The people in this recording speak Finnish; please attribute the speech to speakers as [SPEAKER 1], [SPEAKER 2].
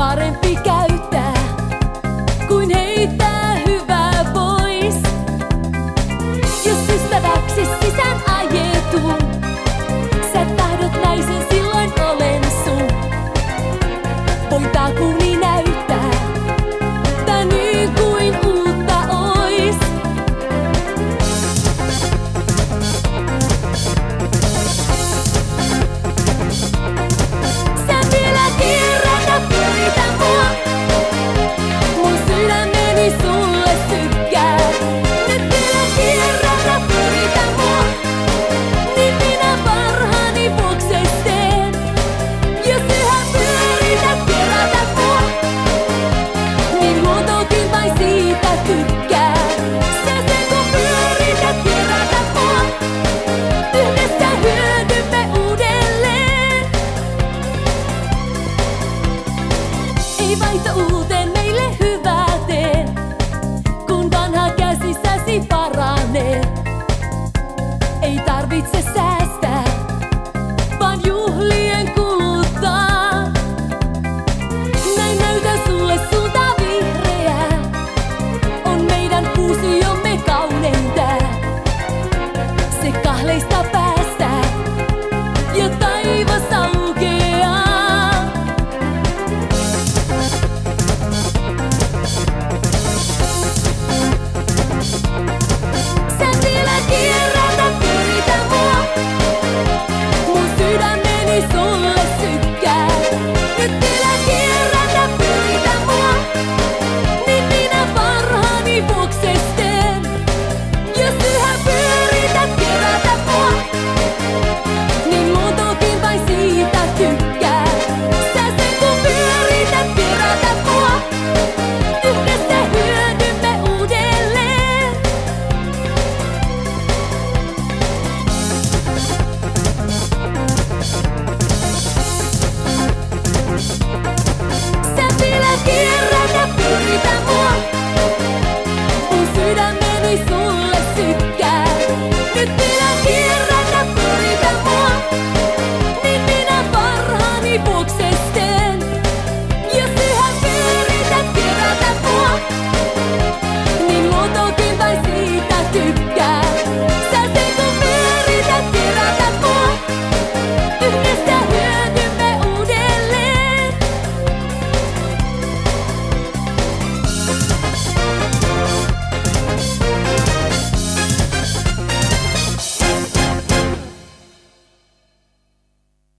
[SPEAKER 1] parempi käyttää kuin heittää hyvää pois. Jos ystäväksi sisään